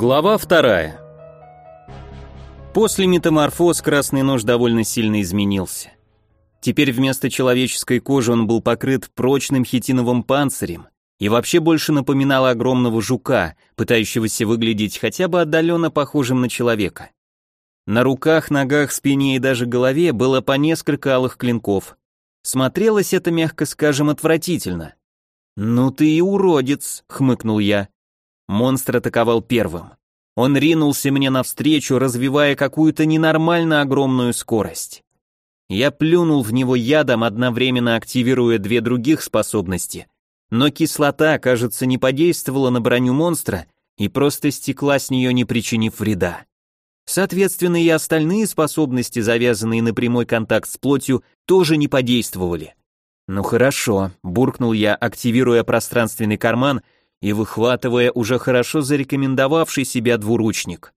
Глава вторая. После метаморфоз красный нож довольно сильно изменился. Теперь вместо человеческой кожи он был покрыт прочным хитиновым панцирем и вообще больше напоминал огромного жука, пытающегося выглядеть хотя бы отдаленно похожим на человека. На руках, ногах, спине и даже голове было по несколько алых клинков. Смотрелось это, мягко скажем, отвратительно. «Ну ты и уродец», — хмыкнул я. Монстр атаковал первым. Он ринулся мне навстречу, развивая какую-то ненормально огромную скорость. Я плюнул в него ядом, одновременно активируя две других способности. Но кислота, кажется, не подействовала на броню монстра и просто стекла с нее, не причинив вреда. Соответственно, и остальные способности, завязанные на прямой контакт с плотью, тоже не подействовали. «Ну хорошо», — буркнул я, активируя пространственный карман — и выхватывая уже хорошо зарекомендовавший себя двуручник.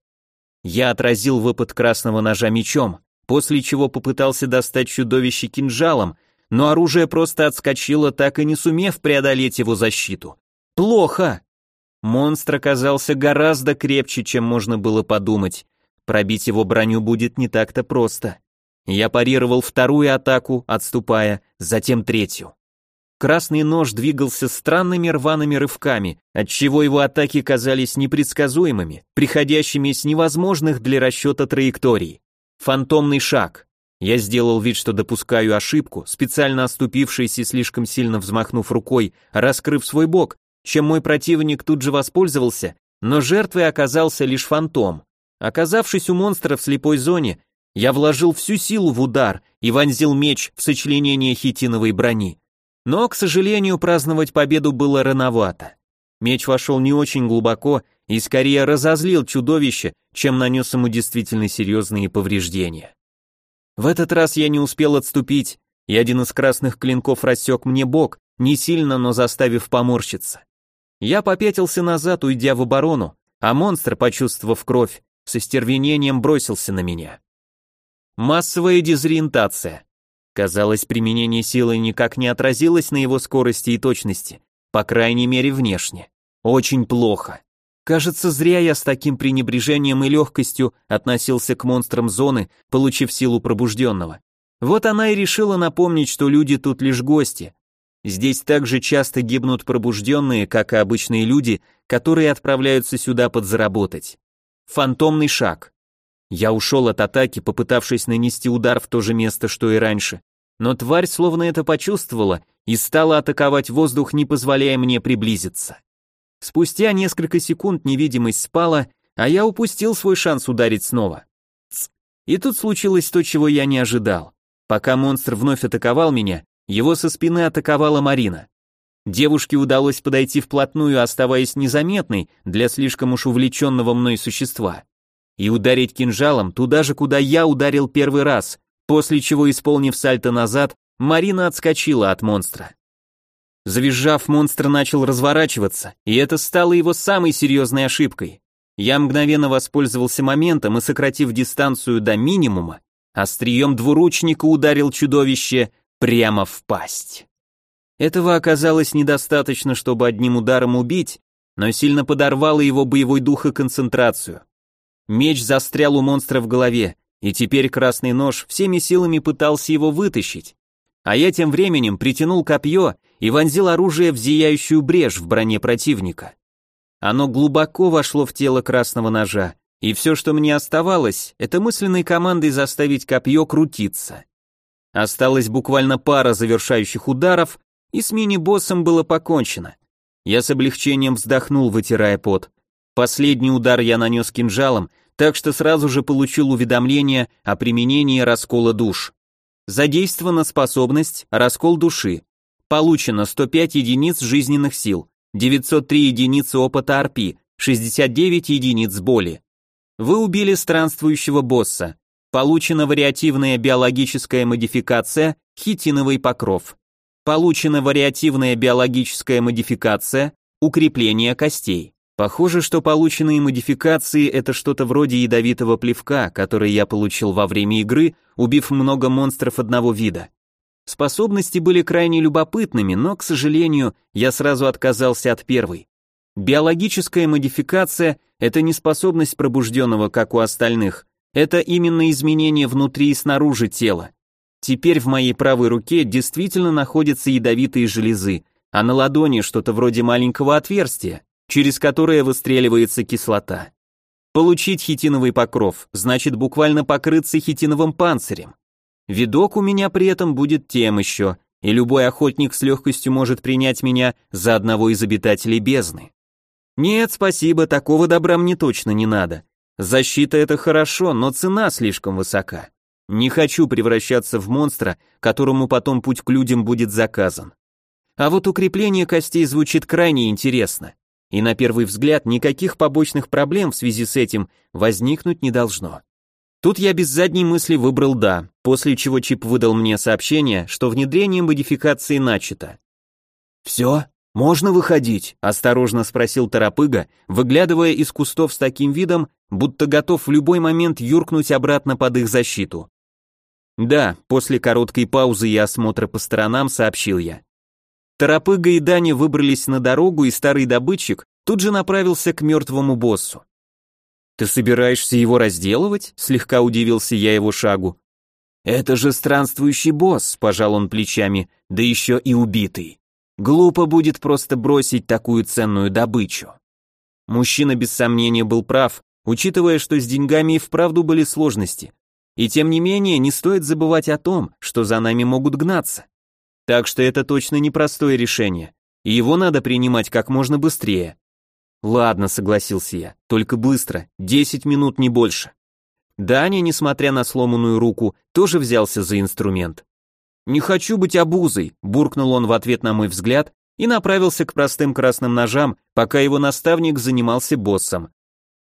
Я отразил выпад красного ножа мечом, после чего попытался достать чудовище кинжалом, но оружие просто отскочило, так и не сумев преодолеть его защиту. Плохо! Монстр оказался гораздо крепче, чем можно было подумать. Пробить его броню будет не так-то просто. Я парировал вторую атаку, отступая, затем третью. Красный нож двигался странными рваными рывками, отчего его атаки казались непредсказуемыми, приходящими с невозможных для расчета траекторий. Фантомный шаг. Я сделал вид, что допускаю ошибку, специально оступившись и слишком сильно взмахнув рукой, раскрыв свой бок, чем мой противник тут же воспользовался, но жертвой оказался лишь фантом. Оказавшись у монстра в слепой зоне, я вложил всю силу в удар и вонзил меч в сочленение хитиновой брони. Но, к сожалению, праздновать победу было рановато. Меч вошел не очень глубоко и скорее разозлил чудовище, чем нанес ему действительно серьезные повреждения. В этот раз я не успел отступить, и один из красных клинков рассек мне бок, не сильно, но заставив поморщиться. Я попятился назад, уйдя в оборону, а монстр, почувствовав кровь, со стервенением бросился на меня. Массовая дезориентация. Казалось, применение силы никак не отразилось на его скорости и точности, по крайней мере внешне. Очень плохо. Кажется, зря я с таким пренебрежением и легкостью относился к монстрам зоны, получив силу пробужденного. Вот она и решила напомнить, что люди тут лишь гости. Здесь также часто гибнут пробужденные, как и обычные люди, которые отправляются сюда подзаработать. Фантомный шаг. Я ушел от атаки, попытавшись нанести удар в то же место, что и раньше. Но тварь словно это почувствовала и стала атаковать воздух, не позволяя мне приблизиться. Спустя несколько секунд невидимость спала, а я упустил свой шанс ударить снова. И тут случилось то, чего я не ожидал. Пока монстр вновь атаковал меня, его со спины атаковала Марина. Девушке удалось подойти вплотную, оставаясь незаметной для слишком уж увлеченного мной существа и ударить кинжалом туда же, куда я ударил первый раз, после чего, исполнив сальто назад, Марина отскочила от монстра. Завизжав, монстр начал разворачиваться, и это стало его самой серьезной ошибкой. Я мгновенно воспользовался моментом и, сократив дистанцию до минимума, острием двуручника ударил чудовище прямо в пасть. Этого оказалось недостаточно, чтобы одним ударом убить, но сильно подорвало его боевой дух и концентрацию. Меч застрял у монстра в голове, и теперь красный нож всеми силами пытался его вытащить. А я тем временем притянул копье и вонзил оружие в зияющую брешь в броне противника. Оно глубоко вошло в тело красного ножа, и все, что мне оставалось, это мысленной командой заставить копье крутиться. Осталось буквально пара завершающих ударов, и с мини-боссом было покончено. Я с облегчением вздохнул, вытирая пот. Последний удар я нанес кинжалом, так что сразу же получил уведомление о применении раскола душ. Задействована способность «Раскол души». Получено 105 единиц жизненных сил, 903 единицы опыта РП, 69 единиц боли. Вы убили странствующего босса. Получена вариативная биологическая модификация «Хитиновый покров». Получена вариативная биологическая модификация «Укрепление костей». Похоже, что полученные модификации это что-то вроде ядовитого плевка, который я получил во время игры, убив много монстров одного вида. Способности были крайне любопытными, но, к сожалению, я сразу отказался от первой. Биологическая модификация – это не способность пробужденного, как у остальных, это именно изменение внутри и снаружи тела. Теперь в моей правой руке действительно находятся ядовитые железы, а на ладони что-то вроде маленького отверстия, через которое выстреливается кислота. Получить хитиновый покров значит буквально покрыться хитиновым панцирем. Видок у меня при этом будет тем еще, и любой охотник с легкостью может принять меня за одного из обитателей бездны. Нет, спасибо, такого добра мне точно не надо. Защита это хорошо, но цена слишком высока. Не хочу превращаться в монстра, которому потом путь к людям будет заказан. А вот укрепление костей звучит крайне интересно. И на первый взгляд никаких побочных проблем в связи с этим возникнуть не должно. Тут я без задней мысли выбрал «да», после чего чип выдал мне сообщение, что внедрение модификации начато. «Все? Можно выходить?» – осторожно спросил Тарапыга, выглядывая из кустов с таким видом, будто готов в любой момент юркнуть обратно под их защиту. «Да», – после короткой паузы и осмотра по сторонам сообщил я. Тарапыга и Даня выбрались на дорогу, и старый добытчик тут же направился к мертвому боссу. «Ты собираешься его разделывать?» – слегка удивился я его шагу. «Это же странствующий босс», – пожал он плечами, – «да еще и убитый. Глупо будет просто бросить такую ценную добычу». Мужчина без сомнения был прав, учитывая, что с деньгами и вправду были сложности. И тем не менее, не стоит забывать о том, что за нами могут гнаться. Так что это точно непростое решение, и его надо принимать как можно быстрее. Ладно, согласился я, только быстро, 10 минут не больше. Даня, несмотря на сломанную руку, тоже взялся за инструмент. «Не хочу быть обузой», – буркнул он в ответ на мой взгляд и направился к простым красным ножам, пока его наставник занимался боссом.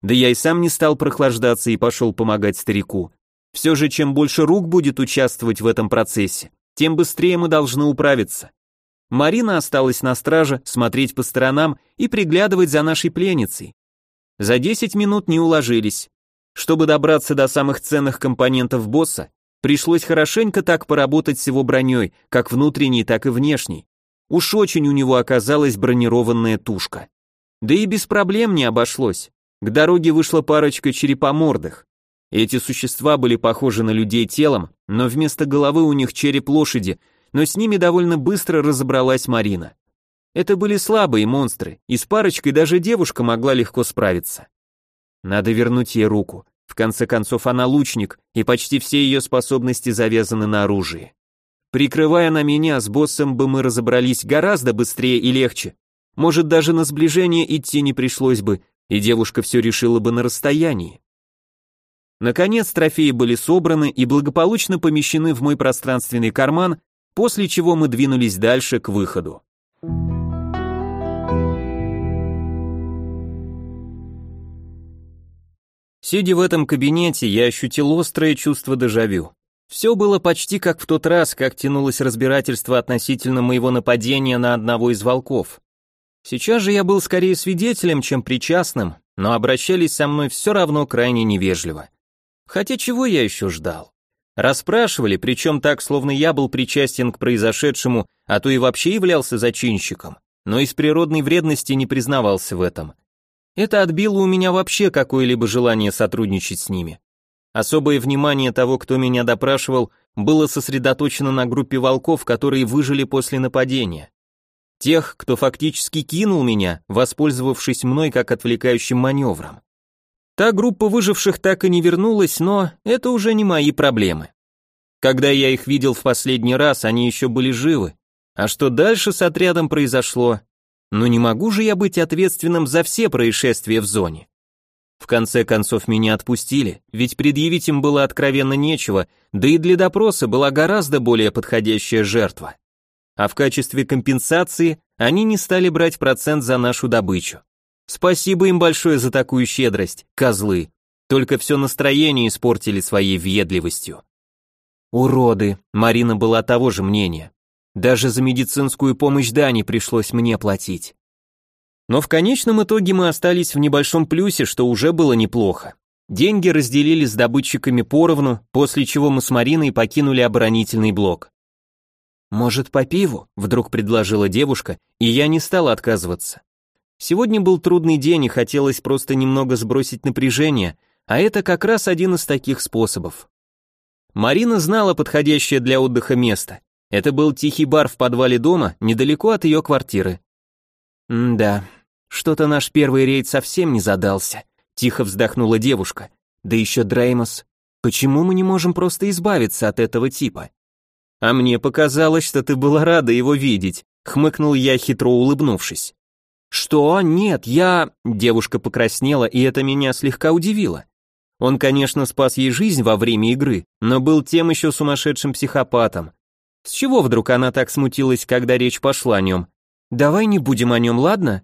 Да я и сам не стал прохлаждаться и пошел помогать старику. Все же, чем больше рук будет участвовать в этом процессе, тем быстрее мы должны управиться. Марина осталась на страже, смотреть по сторонам и приглядывать за нашей пленницей. За 10 минут не уложились. Чтобы добраться до самых ценных компонентов босса, пришлось хорошенько так поработать с его броней, как внутренней, так и внешней. Уж очень у него оказалась бронированная тушка. Да и без проблем не обошлось. К дороге вышла парочка черепомордых. Эти существа были похожи на людей телом, но вместо головы у них череп лошади, но с ними довольно быстро разобралась Марина. Это были слабые монстры, и с парочкой даже девушка могла легко справиться. Надо вернуть ей руку. В конце концов, она лучник, и почти все ее способности завязаны на оружии. Прикрывая на меня, с боссом бы мы разобрались гораздо быстрее и легче. Может, даже на сближение идти не пришлось бы, и девушка все решила бы на расстоянии. Наконец трофеи были собраны и благополучно помещены в мой пространственный карман, после чего мы двинулись дальше к выходу. Сидя в этом кабинете, я ощутил острое чувство дежавю. Все было почти как в тот раз, как тянулось разбирательство относительно моего нападения на одного из волков. Сейчас же я был скорее свидетелем, чем причастным, но обращались со мной все равно крайне невежливо. Хотя чего я еще ждал? Расспрашивали, причем так, словно я был причастен к произошедшему, а то и вообще являлся зачинщиком, но из природной вредности не признавался в этом. Это отбило у меня вообще какое-либо желание сотрудничать с ними. Особое внимание того, кто меня допрашивал, было сосредоточено на группе волков, которые выжили после нападения. Тех, кто фактически кинул меня, воспользовавшись мной как отвлекающим маневром. Та группа выживших так и не вернулась, но это уже не мои проблемы. Когда я их видел в последний раз, они еще были живы. А что дальше с отрядом произошло? Ну не могу же я быть ответственным за все происшествия в зоне. В конце концов меня отпустили, ведь предъявить им было откровенно нечего, да и для допроса была гораздо более подходящая жертва. А в качестве компенсации они не стали брать процент за нашу добычу. Спасибо им большое за такую щедрость, козлы. Только все настроение испортили своей въедливостью. Уроды, Марина была того же мнения. Даже за медицинскую помощь Дани пришлось мне платить. Но в конечном итоге мы остались в небольшом плюсе, что уже было неплохо. Деньги разделили с добытчиками поровну, после чего мы с Мариной покинули оборонительный блок. «Может, по пиву?» – вдруг предложила девушка, и я не стал отказываться. Сегодня был трудный день и хотелось просто немного сбросить напряжение, а это как раз один из таких способов. Марина знала подходящее для отдыха место. Это был тихий бар в подвале дома, недалеко от ее квартиры. «Да, что-то наш первый рейд совсем не задался», — тихо вздохнула девушка. «Да еще Дреймос. Почему мы не можем просто избавиться от этого типа?» «А мне показалось, что ты была рада его видеть», — хмыкнул я, хитро улыбнувшись. «Что? Нет, я...» Девушка покраснела, и это меня слегка удивило. Он, конечно, спас ей жизнь во время игры, но был тем еще сумасшедшим психопатом. С чего вдруг она так смутилась, когда речь пошла о нем? «Давай не будем о нем, ладно?»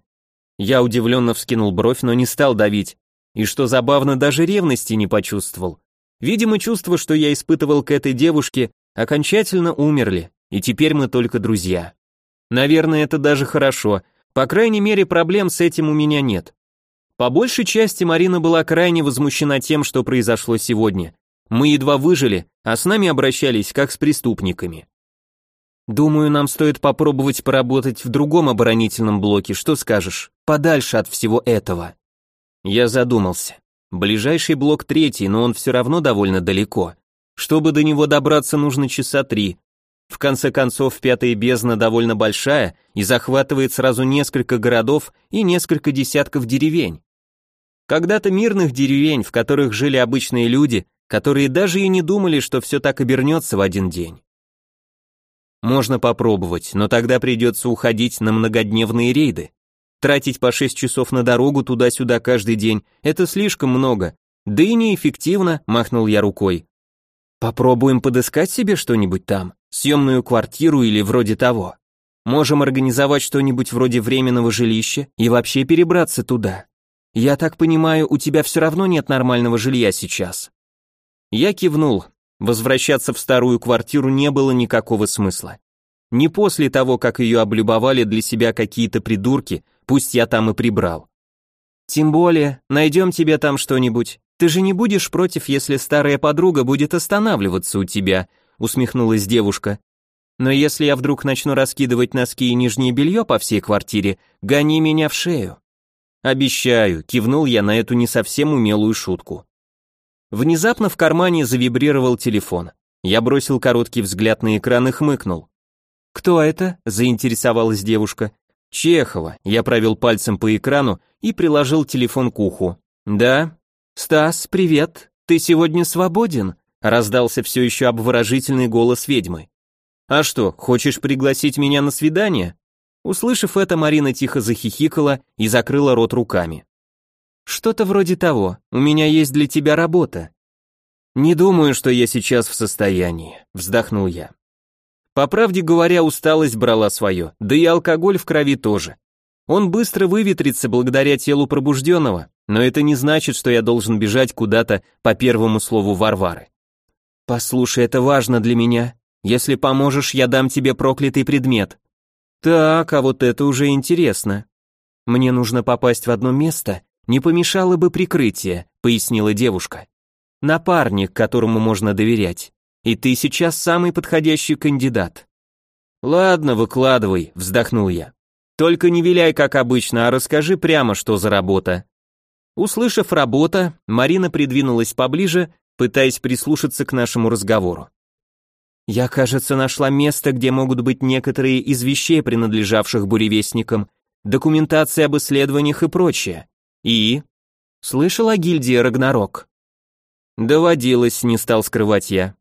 Я удивленно вскинул бровь, но не стал давить. И что забавно, даже ревности не почувствовал. Видимо, чувства, что я испытывал к этой девушке, окончательно умерли, и теперь мы только друзья. Наверное, это даже хорошо, по крайней мере, проблем с этим у меня нет. По большей части Марина была крайне возмущена тем, что произошло сегодня. Мы едва выжили, а с нами обращались как с преступниками. Думаю, нам стоит попробовать поработать в другом оборонительном блоке, что скажешь? Подальше от всего этого. Я задумался. Ближайший блок третий, но он все равно довольно далеко. Чтобы до него добраться, нужно часа три, в конце концов, пятая бездна довольно большая и захватывает сразу несколько городов и несколько десятков деревень. Когда-то мирных деревень, в которых жили обычные люди, которые даже и не думали, что все так обернется в один день. Можно попробовать, но тогда придется уходить на многодневные рейды. Тратить по 6 часов на дорогу туда-сюда каждый день – это слишком много. Да и неэффективно, махнул я рукой. Попробуем подыскать себе что-нибудь там съемную квартиру или вроде того. Можем организовать что-нибудь вроде временного жилища и вообще перебраться туда. Я так понимаю, у тебя все равно нет нормального жилья сейчас. Я кивнул. Возвращаться в старую квартиру не было никакого смысла. Не после того, как ее облюбовали для себя какие-то придурки, пусть я там и прибрал. Тем более, найдем тебе там что-нибудь. Ты же не будешь против, если старая подруга будет останавливаться у тебя, усмехнулась девушка. Но если я вдруг начну раскидывать носки и нижнее белье по всей квартире, гони меня в шею. Обещаю, кивнул я на эту не совсем умелую шутку. Внезапно в кармане завибрировал телефон. Я бросил короткий взгляд на экран и хмыкнул. «Кто это?» – заинтересовалась девушка. «Чехова». Я провел пальцем по экрану и приложил телефон к уху. «Да?» «Стас, привет. Ты сегодня свободен?» Раздался все еще обворожительный голос ведьмы. «А что, хочешь пригласить меня на свидание?» Услышав это, Марина тихо захихикала и закрыла рот руками. «Что-то вроде того, у меня есть для тебя работа». «Не думаю, что я сейчас в состоянии», — вздохнул я. По правде говоря, усталость брала свое, да и алкоголь в крови тоже. Он быстро выветрится благодаря телу пробужденного, но это не значит, что я должен бежать куда-то по первому слову Варвары. Послушай, это важно для меня. Если поможешь, я дам тебе проклятый предмет. Так, а вот это уже интересно. Мне нужно попасть в одно место, не помешало бы прикрытие, пояснила девушка. Напарник, которому можно доверять. И ты сейчас самый подходящий кандидат. Ладно, выкладывай, вздохнул я. Только не виляй, как обычно, а расскажи прямо, что за работа. Услышав работа, Марина придвинулась поближе пытаясь прислушаться к нашему разговору. Я, кажется, нашла место, где могут быть некоторые из вещей, принадлежавших буревестникам, документация об исследованиях и прочее. И... Слышал о гильдии Рагнарок? Доводилось, не стал скрывать я.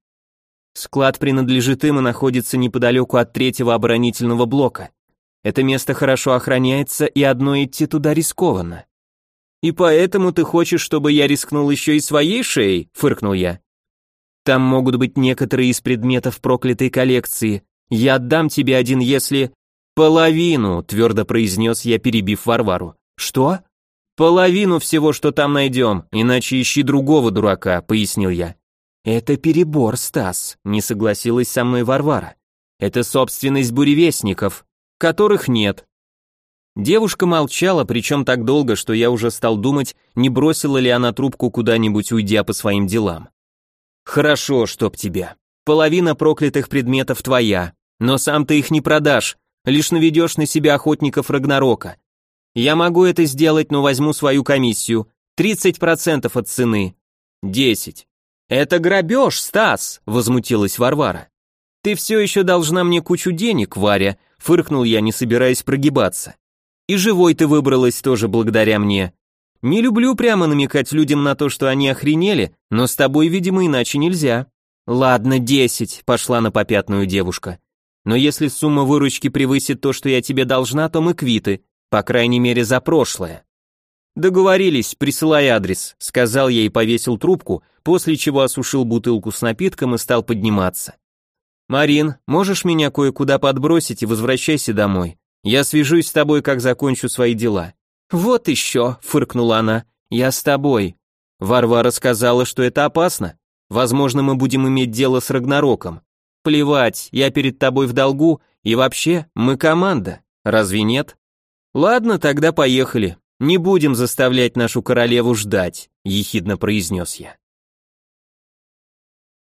Склад принадлежит им и находится неподалеку от третьего оборонительного блока. Это место хорошо охраняется, и одно идти туда рискованно. «И поэтому ты хочешь, чтобы я рискнул еще и своей шеей?» — фыркнул я. «Там могут быть некоторые из предметов проклятой коллекции. Я отдам тебе один, если...» «Половину», — твердо произнес я, перебив Варвару. «Что?» «Половину всего, что там найдем, иначе ищи другого дурака», — пояснил я. «Это перебор, Стас», — не согласилась со мной Варвара. «Это собственность буревестников, которых нет, Девушка молчала, причем так долго, что я уже стал думать, не бросила ли она трубку куда-нибудь, уйдя по своим делам. «Хорошо, чтоб тебя. Половина проклятых предметов твоя, но сам ты их не продашь, лишь наведешь на себя охотников Рагнарока. Я могу это сделать, но возьму свою комиссию. 30% от цены. 10. Это грабеж, Стас, возмутилась Варвара. Ты все еще должна мне кучу денег, Варя, фыркнул я, не собираясь прогибаться. И живой ты выбралась тоже благодаря мне. Не люблю прямо намекать людям на то, что они охренели, но с тобой, видимо, иначе нельзя. Ладно, 10, пошла на попятную девушка. Но если сумма выручки превысит то, что я тебе должна, то мы квиты, по крайней мере за прошлое. Договорились, присылай адрес, сказал я и повесил трубку, после чего осушил бутылку с напитком и стал подниматься. Марин, можешь меня кое-куда подбросить и возвращайся домой. Я свяжусь с тобой, как закончу свои дела. Вот еще, фыркнула она. Я с тобой. Варвара сказала, что это опасно. Возможно, мы будем иметь дело с Рагнароком. Плевать, я перед тобой в долгу, и вообще, мы команда. Разве нет? Ладно, тогда поехали. Не будем заставлять нашу королеву ждать, ехидно произнес я.